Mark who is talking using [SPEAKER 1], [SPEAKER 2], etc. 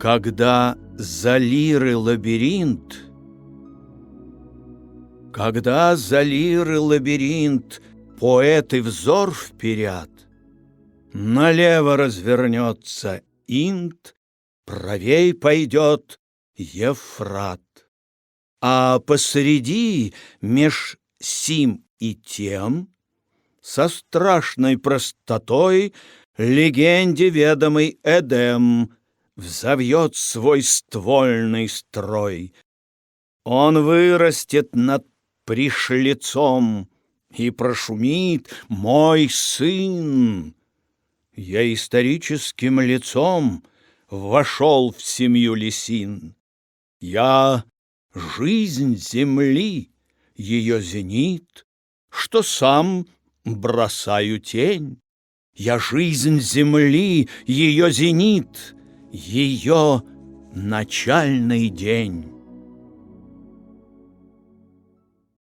[SPEAKER 1] Когда за лиры лабиринт, Когда за лиры лабиринт Поэты взор вперед, Налево развернется Инд, Правей пойдет Ефрат. А посреди меж сим и тем Со страшной простотой Легенде ведомый Эдем Взовьет свой ствольный строй. Он вырастет над пришлицом И прошумит «Мой сын!» Я историческим лицом Вошел в семью лисин. Я — жизнь земли, ее зенит, Что сам бросаю тень. Я жизнь земли, ее зенит, Ее начальный день.